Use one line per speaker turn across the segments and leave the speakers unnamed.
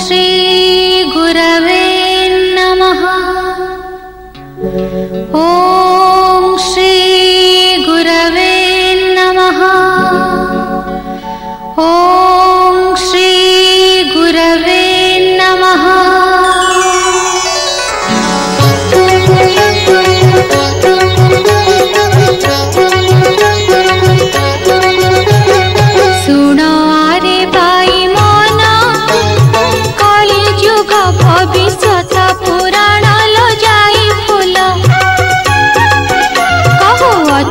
श्री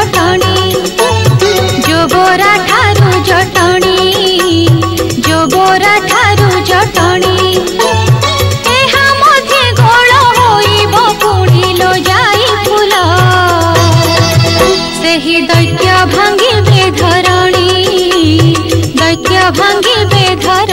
ଜଟଣୀ ଯୋ ବୋରା ଠାରୁ ଜଟଣୀ ଯୋ ବୋରା ଠାରୁ ଜଟଣୀ ଏହା ମଧ୍ୟ ଗୋଳ ହୋଇବ ପୁଣିଲ ଯାଇ ଫୁଲ ସେହି ଦୈତ୍ୟ ଭାଙ୍ଗିବେ ଧରଣୀ ଦୈତ୍ୟ ଭାଙ୍ଗିବେ ଧରଣୀ